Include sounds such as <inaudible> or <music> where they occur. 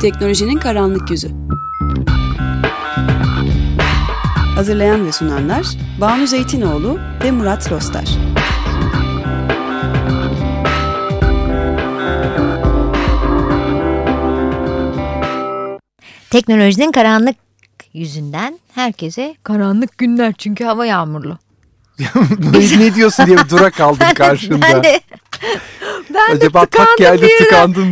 Teknolojinin karanlık yüzü. Hazırlayan ve sunanlar Banu Zeytinoğlu ve Murat Rostar. Teknolojinin karanlık yüzünden herkese karanlık günler çünkü hava yağmurlu. <laughs> ne, ne diyorsun diye bir dura kaldım <laughs> karşında. Ben de, ben Acaba de tıkandım tak geldi bir tıkandım